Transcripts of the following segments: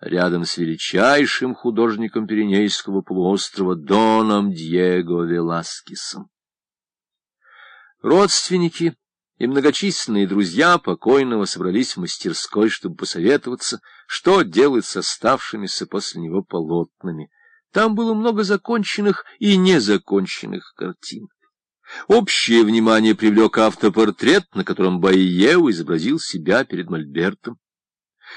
рядом с величайшим художником Пиренейского полуострова Доном Диего Веласкесом. Родственники и многочисленные друзья покойного собрались в мастерской, чтобы посоветоваться, что делать с оставшимися после него полотнами. Там было много законченных и незаконченных картин. Общее внимание привлек автопортрет, на котором Байеу изобразил себя перед Мольбертом.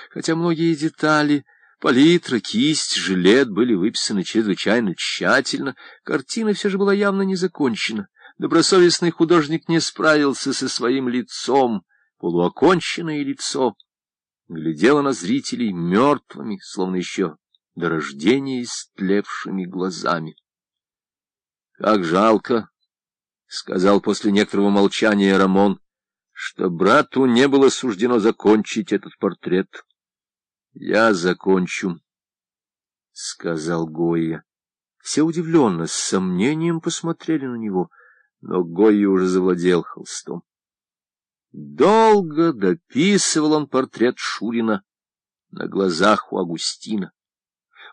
Хотя многие детали, палитра, кисть, жилет были выписаны чрезвычайно тщательно, картина все же была явно не закончена. Добросовестный художник не справился со своим лицом, полуоконченное лицо глядело на зрителей мертвыми, словно еще до рождения истлевшими глазами. Как жалко, — сказал после некоторого молчания Рамон, — что брату не было суждено закончить этот портрет. — Я закончу, — сказал Гойя. Все удивленно, с сомнением посмотрели на него, но Гойя уже завладел холстом. Долго дописывал он портрет Шурина на глазах у Агустина.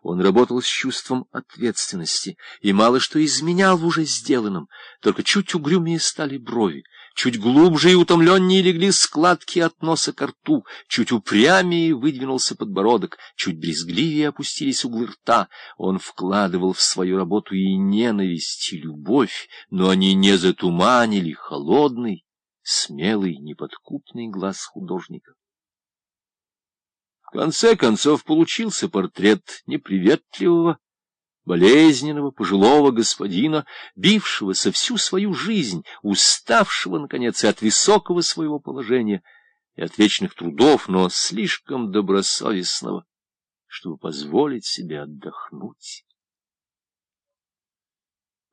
Он работал с чувством ответственности и мало что изменял в уже сделанном, только чуть угрюмее стали брови, чуть глубже и утомленнее легли складки от носа к рту, чуть упрямее выдвинулся подбородок, чуть брезгливее опустились углы рта. Он вкладывал в свою работу и ненависть, и любовь, но они не затуманили холодный, смелый, неподкупный глаз художника. В конце концов получился портрет неприветливого, болезненного, пожилого господина, бившегося всю свою жизнь, уставшего, наконец, и от высокого своего положения, и от вечных трудов, но слишком добросовестного, чтобы позволить себе отдохнуть.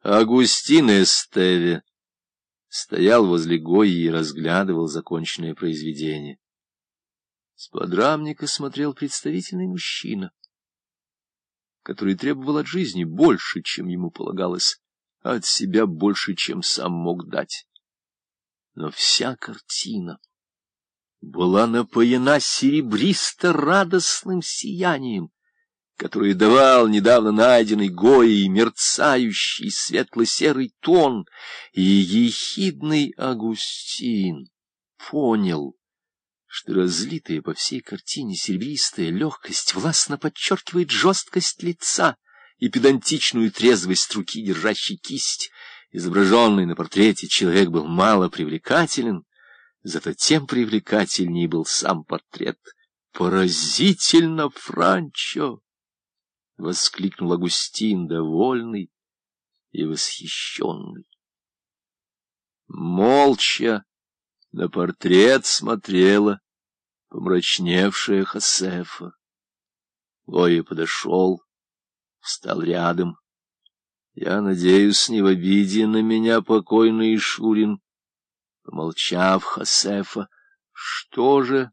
Агустин Эстеве стоял возле Гои и разглядывал законченное произведение. С подрамника смотрел представительный мужчина, который требовал от жизни больше, чем ему полагалось, а от себя больше, чем сам мог дать. Но вся картина была напоена серебристо-радостным сиянием, которое давал недавно найденный Гоей мерцающий светло-серый тон, и ехидный Агустин понял, что разлитая по всей картине серебристая легкость властно подчеркивает жесткость лица и педантичную трезвость руки, держащей кисть. Изображенный на портрете человек был мало привлекателен, зато тем привлекательнее был сам портрет. «Поразительно, Франчо!» — воскликнул Агустин, довольный и восхищенный. Молча на портрет смотрела помрачневшая Хосефа. Гоя подошел, встал рядом. Я надеюсь, не в обиде на меня покойный Шурин. Помолчав, Хосефа, что же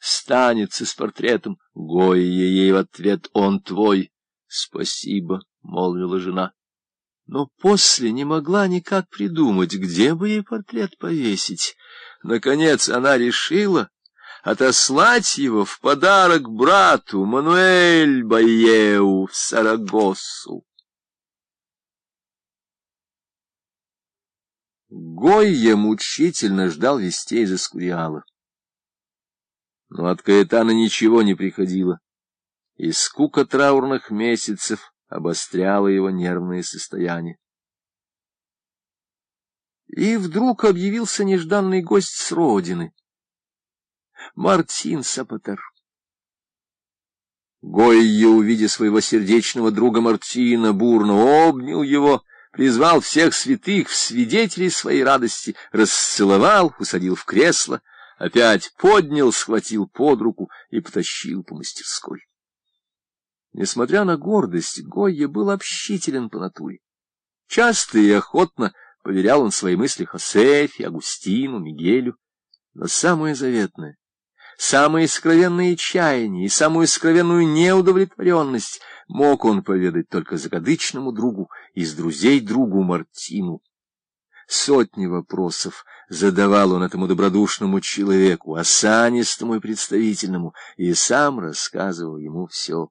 станется с портретом? Гоя ей в ответ, он твой. Спасибо, — молвила жена. Но после не могла никак придумать, где бы ей портрет повесить. Наконец она решила отослать его в подарок брату Мануэль Байеу в Сарагоссу. Гойя мучительно ждал вестей из Эскуриала. Но от Каэтана ничего не приходило, и скука траурных месяцев обостряла его нервное состояние. И вдруг объявился нежданный гость с родины. Мартин Сапатер. Гойя, увидя своего сердечного друга Мартина, бурно обнял его, призвал всех святых в свидетелей своей радости, расцеловал, усадил в кресло, опять поднял, схватил под руку и потащил по мастерской. Несмотря на гордость, Гойя был общителен по натуре. Часто и охотно Поверял он свои мысли Хосефе, Агустину, Мигелю. Но самое заветное, самые сокровенные чаяния и самую сокровенную неудовлетворенность мог он поведать только закадычному другу из друзей другу Мартину. Сотни вопросов задавал он этому добродушному человеку, осанистому и представительному, и сам рассказывал ему все.